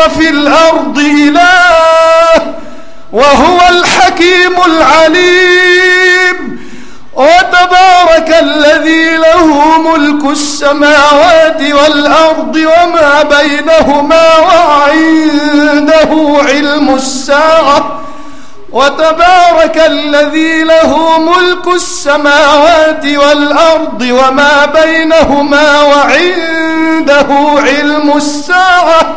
وفي الأرض إله وهو الحكيم العليم. وتبارك الذي له ملك السماوات والأرض وما بينهما وعنده علم الساعة. وتبارك الذي له ملك السماوات والأرض وما بينهما وعنده علم الساعة.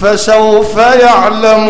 فسوف يعلمون.